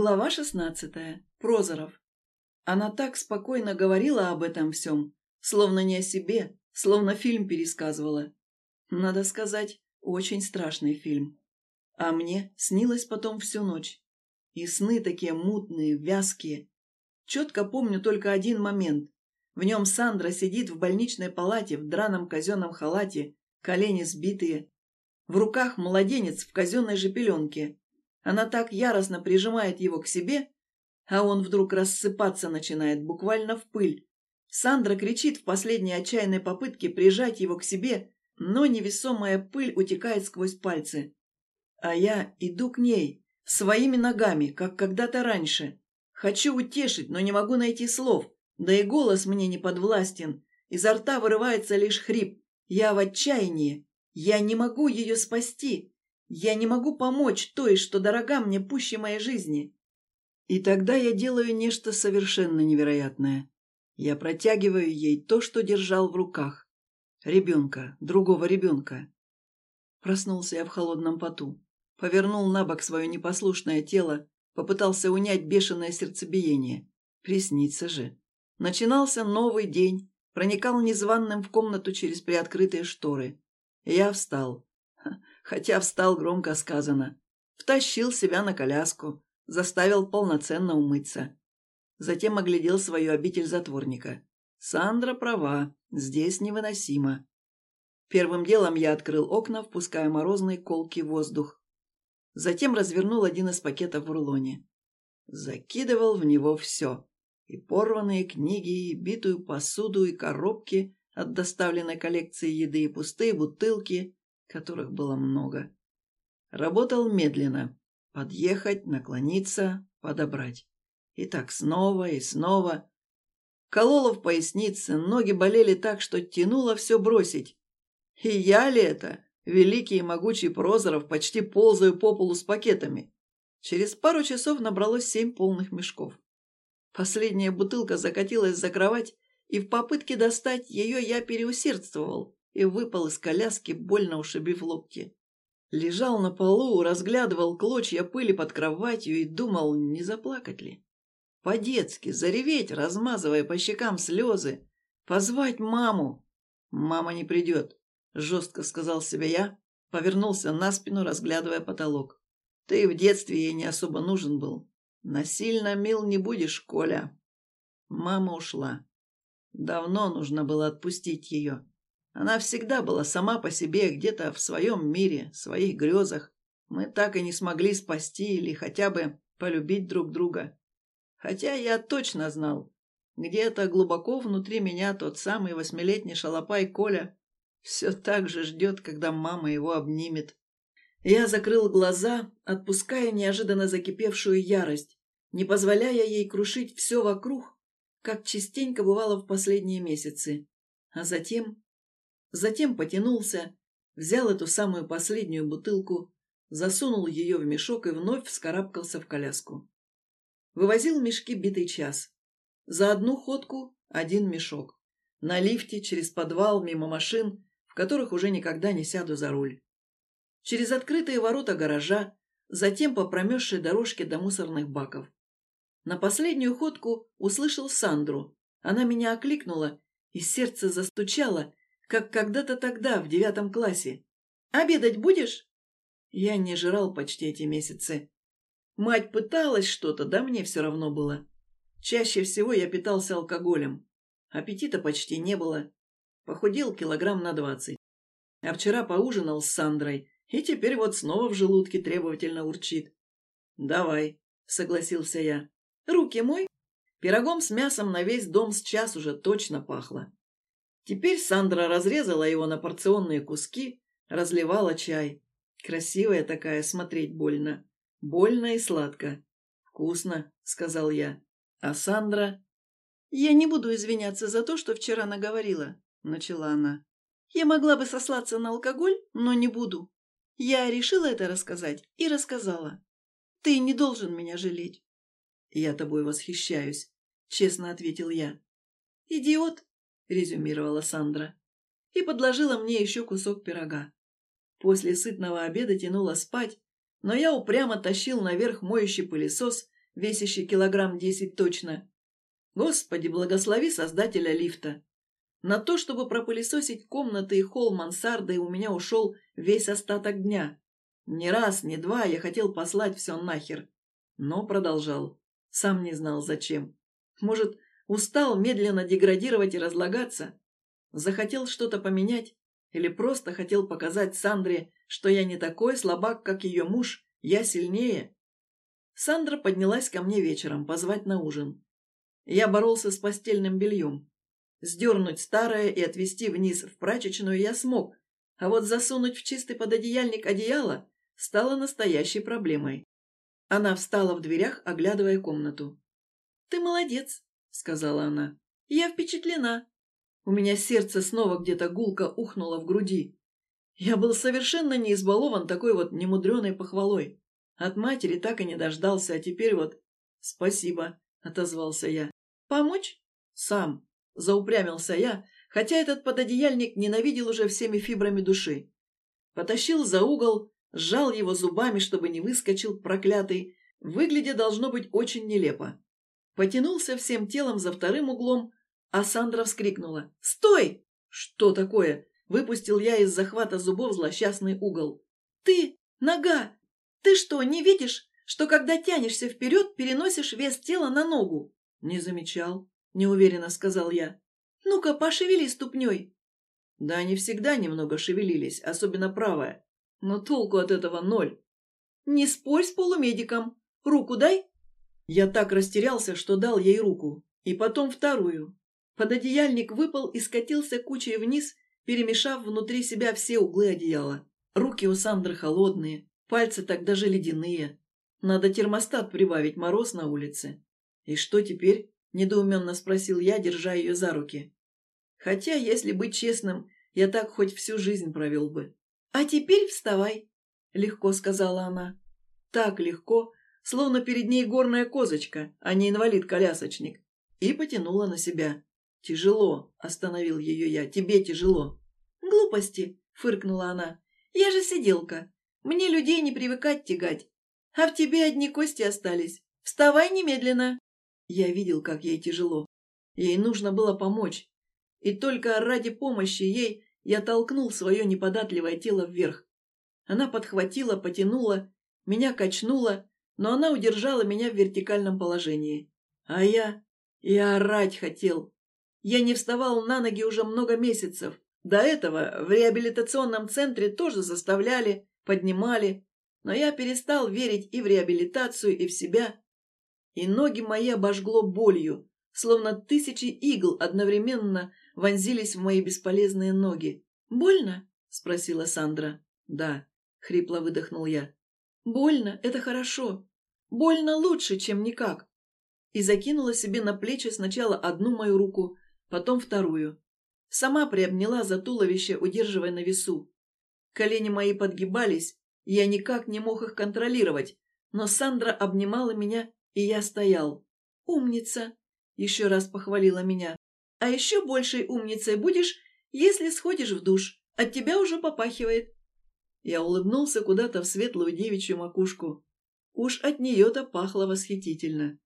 Глава шестнадцатая. Прозоров. Она так спокойно говорила об этом всем, словно не о себе, словно фильм пересказывала. Надо сказать, очень страшный фильм. А мне снилось потом всю ночь. И сны такие мутные, вязкие. Четко помню только один момент. В нем Сандра сидит в больничной палате в драном казенном халате, колени сбитые. В руках младенец в казенной же пеленке. Она так яростно прижимает его к себе, а он вдруг рассыпаться начинает, буквально в пыль. Сандра кричит в последней отчаянной попытке прижать его к себе, но невесомая пыль утекает сквозь пальцы. А я иду к ней, своими ногами, как когда-то раньше. Хочу утешить, но не могу найти слов, да и голос мне не подвластен. Изо рта вырывается лишь хрип. Я в отчаянии. Я не могу ее спасти. Я не могу помочь той, что дорога мне пуще моей жизни. И тогда я делаю нечто совершенно невероятное. Я протягиваю ей то, что держал в руках. Ребенка, другого ребенка. Проснулся я в холодном поту. Повернул на бок свое непослушное тело, попытался унять бешеное сердцебиение. Приснится же. Начинался новый день, проникал незваным в комнату через приоткрытые шторы. Я встал. Хотя встал громко сказано. Втащил себя на коляску, заставил полноценно умыться. Затем оглядел свою обитель затворника. Сандра права, здесь невыносимо. Первым делом я открыл окна, впуская морозный колкий воздух. Затем развернул один из пакетов в рулоне. Закидывал в него все. И порванные книги, и битую посуду, и коробки от доставленной коллекции еды, и пустые бутылки, которых было много. Работал медленно. Подъехать, наклониться, подобрать. И так снова и снова. Кололо в пояснице, ноги болели так, что тянуло все бросить. И я ли это, великий и могучий Прозоров, почти ползаю по полу с пакетами? Через пару часов набралось семь полных мешков. Последняя бутылка закатилась за кровать, и в попытке достать ее я переусердствовал и выпал из коляски, больно ушибив локти. Лежал на полу, разглядывал клочья пыли под кроватью и думал, не заплакать ли. По-детски, зареветь, размазывая по щекам слезы. Позвать маму. Мама не придет, жестко сказал себе я, повернулся на спину, разглядывая потолок. Ты в детстве ей не особо нужен был. Насильно мил не будешь, Коля. Мама ушла. Давно нужно было отпустить ее. Она всегда была сама по себе, где-то в своем мире, своих грезах. Мы так и не смогли спасти или хотя бы полюбить друг друга. Хотя я точно знал, где-то глубоко внутри меня тот самый восьмилетний шалопай Коля все так же ждет, когда мама его обнимет. Я закрыл глаза, отпуская неожиданно закипевшую ярость, не позволяя ей крушить все вокруг, как частенько бывало в последние месяцы. А затем Затем потянулся, взял эту самую последнюю бутылку, засунул ее в мешок и вновь вскарабкался в коляску. Вывозил мешки битый час. За одну ходку один мешок. На лифте, через подвал, мимо машин, в которых уже никогда не сяду за руль. Через открытые ворота гаража, затем по промерзшей дорожке до мусорных баков. На последнюю ходку услышал Сандру. Она меня окликнула, и сердце застучало, как когда-то тогда, в девятом классе. «Обедать будешь?» Я не жрал почти эти месяцы. Мать пыталась что-то, да мне все равно было. Чаще всего я питался алкоголем. Аппетита почти не было. Похудел килограмм на двадцать. А вчера поужинал с Сандрой, и теперь вот снова в желудке требовательно урчит. «Давай», — согласился я. «Руки мой?» Пирогом с мясом на весь дом с час уже точно пахло. Теперь Сандра разрезала его на порционные куски, разливала чай. Красивая такая, смотреть больно. Больно и сладко. «Вкусно», — сказал я. А Сандра... «Я не буду извиняться за то, что вчера наговорила», — начала она. «Я могла бы сослаться на алкоголь, но не буду. Я решила это рассказать и рассказала. Ты не должен меня жалеть». «Я тобой восхищаюсь», — честно ответил я. «Идиот», — резюмировала Сандра. И подложила мне еще кусок пирога. После сытного обеда тянула спать, но я упрямо тащил наверх моющий пылесос весящий килограмм десять точно. Господи, благослови создателя лифта. На то, чтобы пропылесосить комнаты и холл мансарды, у меня ушел весь остаток дня. Ни раз, ни два я хотел послать все нахер. Но продолжал. Сам не знал, зачем. Может, устал медленно деградировать и разлагаться? Захотел что-то поменять? Или просто хотел показать Сандре, что я не такой слабак, как ее муж, я сильнее? Сандра поднялась ко мне вечером позвать на ужин. Я боролся с постельным бельем. Сдернуть старое и отвезти вниз в прачечную я смог, а вот засунуть в чистый пододеяльник одеяло стало настоящей проблемой. Она встала в дверях, оглядывая комнату. «Ты молодец», — сказала она. «Я впечатлена. У меня сердце снова где-то гулко ухнуло в груди. Я был совершенно не избалован такой вот немудреной похвалой. От матери так и не дождался, а теперь вот... «Спасибо», — отозвался я. «Помочь?» «Сам», — заупрямился я, хотя этот пододеяльник ненавидел уже всеми фибрами души. Потащил за угол, сжал его зубами, чтобы не выскочил проклятый, выглядя должно быть очень нелепо. Потянулся всем телом за вторым углом, а Сандра вскрикнула. «Стой!» «Что такое?» Выпустил я из захвата зубов злосчастный угол. «Ты! Нога! Ты что, не видишь, что когда тянешься вперед, переносишь вес тела на ногу?» «Не замечал», — неуверенно сказал я. «Ну-ка, пошевели ступней». Да они всегда немного шевелились, особенно правая. Но толку от этого ноль. «Не спорь с полумедиком. Руку дай». Я так растерялся, что дал ей руку. И потом вторую. Пододеяльник выпал и скатился кучей вниз, перемешав внутри себя все углы одеяла. Руки у Сандры холодные, пальцы так даже ледяные. Надо термостат прибавить, мороз на улице. «И что теперь?» – недоуменно спросил я, держа ее за руки. Хотя, если быть честным, я так хоть всю жизнь провел бы. «А теперь вставай», — легко сказала она. Так легко, словно перед ней горная козочка, а не инвалид-колясочник. И потянула на себя. «Тяжело», — остановил ее я, — «тебе тяжело». «Глупости», — фыркнула она. «Я же сиделка. Мне людей не привыкать тягать. А в тебе одни кости остались. Вставай немедленно». Я видел, как ей тяжело. Ей нужно было помочь. И только ради помощи ей я толкнул свое неподатливое тело вверх. Она подхватила, потянула, меня качнула, но она удержала меня в вертикальном положении. А я... я орать хотел. Я не вставал на ноги уже много месяцев. До этого в реабилитационном центре тоже заставляли, поднимали, но я перестал верить и в реабилитацию, и в себя. И ноги мои обожгло болью, словно тысячи игл одновременно вонзились в мои бесполезные ноги. «Больно?» — спросила Сандра. «Да», — хрипло выдохнул я. «Больно — это хорошо. Больно лучше, чем никак». И закинула себе на плечи сначала одну мою руку, потом вторую. Сама приобняла за туловище, удерживая на весу. Колени мои подгибались, я никак не мог их контролировать, но Сандра обнимала меня, и я стоял. «Умница!» — еще раз похвалила меня. А еще большей умницей будешь, если сходишь в душ. От тебя уже попахивает. Я улыбнулся куда-то в светлую девичью макушку. Уж от нее-то пахло восхитительно.